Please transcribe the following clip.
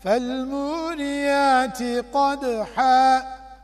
فالموريات قدحا